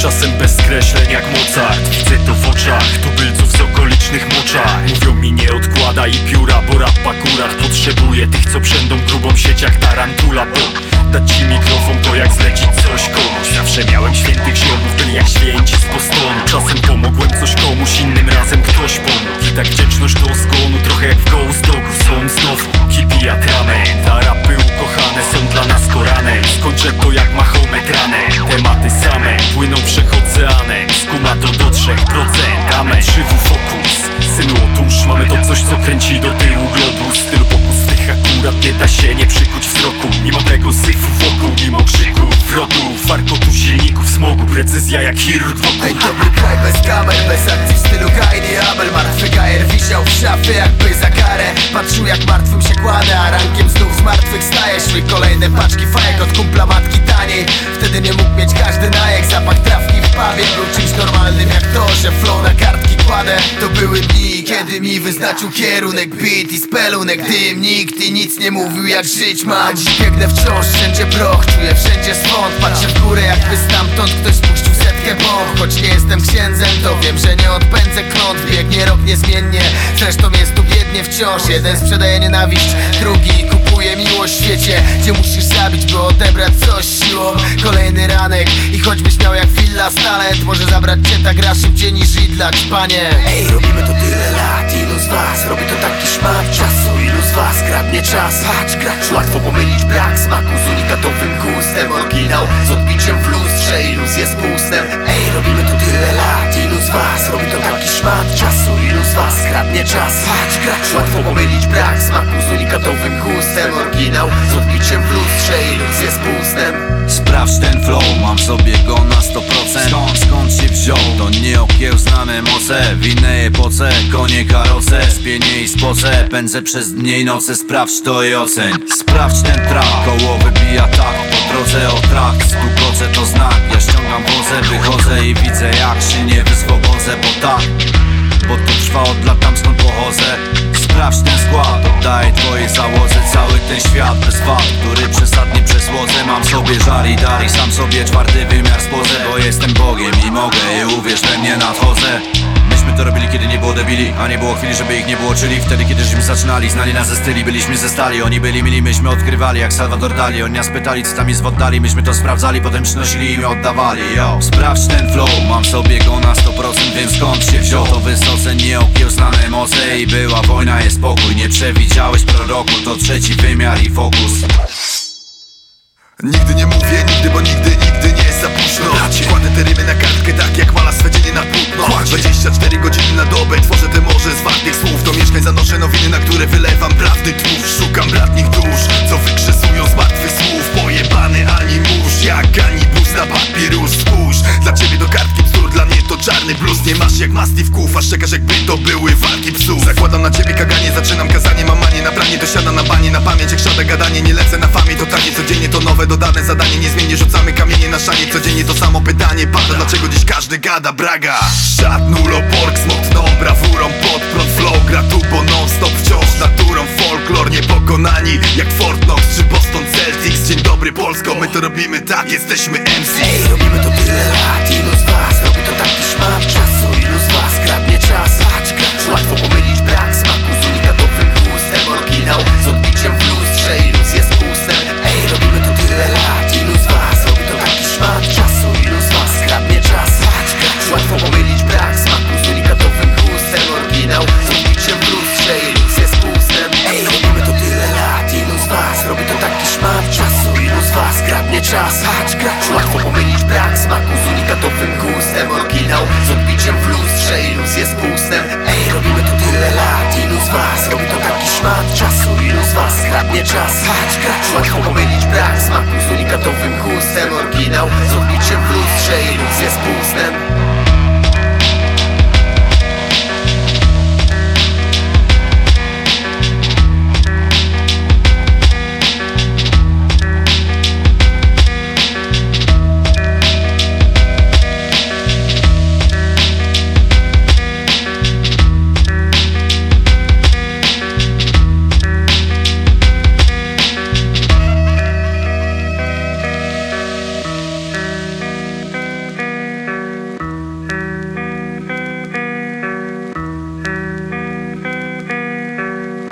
Czasem bez skreśleń jak Mozart. Widzę to w oczach tubylców z okolicznych moczach Mówią mi nie odkładaj pióra, bo rap akurat Potrzebuję tych co przędą grubą sieć jak tarantula Bo dać ci mikrofon to jak zlecić coś komuś. Zawsze miałem świętych ziomów, byli jak święci z postonu Czasem to precyzja jak chirurg Ej, dobry kraj bez kamer, bez akcji w stylu Kaini Abel. Martwy gajer wisiał w szafie jakby za karę. Patrzył jak martwym się kładę, a rankiem znów z martwych staje. Szły kolejne paczki fajek od kumpla matki taniej. Wtedy nie mógł mieć każdy najek, zapach trawki pawie Był czymś normalnym jak to, że flow na kartki kładę. To były dni, kiedy mi wyznaczył kierunek Beat i spelunek. Dym, nikt i nic nie mówił jak żyć mam. Dziś biegnę wciąż, wszędzie proch, czuję wszędzie swąd. Patrzę w górę jakby stamtąd ktoś spuścił setkę bomb. Choć nie jestem księdzem, to wiem, że nie odpędzę kląt Biegnie rok niezmiennie, zresztą jest tu biednie wciąż. Jeden sprzedaje nienawiść, drugi kupuje miłość w świecie. Gdzie musisz zabić, by odebrać coś siłą Kolejny ranek i choćbyś miał jak Villa talent Może zabrać cię ta gra szybciej niż idlacz, panie Ej, robimy to tyle lat, ilu z was robi to taki szmat czasu? Ilu z was kradnie czas, patrz gracz Łatwo pomylić brak smaku z unikatowym gustem. Oryginał z odbiciem w lustrze, iluz jest pustem kradnie czas, patrz gracz Łatwo pomylić brak smaku z unikatowym gustem. Oryginał z odbiciem w lustrze, iluz jest pustem. Sprawdź ten flow, mam sobie go na 100% Skąd, skąd się wziął? To nieokiełznane moce. W innej epoce, konie karoce Spienie i spoce, pędzę przez dnie i noce. Sprawdź to i oceń. Sprawdź ten track, koło wybija tak. Po drodze o track, stukoce to znak Ja ściągam wozę, wychodzę i widzę jak się nie wyswobodzę Bo tak, trwa od lat tam skąd pochodzę. Sprawdź ten skład, oddaję twojej załodze Cały ten świat bez wad, który przesadnie przesłodzę Mam sobie żar i dar i sam sobie czwarty wymiar spodzę Bo jestem Bogiem i mogę i uwierz we mnie nadchodzę było debili A nie było chwili żeby ich nie było Czyli wtedy kiedy żeśmy zaczynali Znali nas ze styli, byliśmy ze stali Oni byli mili, myśmy odkrywali jak Salvador Dali Oni nas pytali co tam jest w oddali Myśmy to sprawdzali, potem przynosili i oddawali Yo. Sprawdź ten flow, mam sobie go na 100% Wiem skąd się wziął. To wysoce nieokiełznane moce I była wojna, jest spokój Nie przewidziałeś proroku To trzeci wymiar i fokus. Nigdy nie mówię nigdy, bo nigdy, nigdy nie jest za późno. Kładę te rymy na kartkę tak jak mala swe dzienie na płótno. 24 godziny Nie masz jak Mastiff Kuf, a czekasz jakby to były walki psów. Zakładam na ciebie kaganie, zaczynam kazanie Mam manie na pranie, to siada na banie Na pamięć jest pustem. Ej, robimy to tyle lat, ilu z was? Robi to taki szmat czasu Ilu z was kradnie czas, patrz gracz Łatwo pomylić brak smaku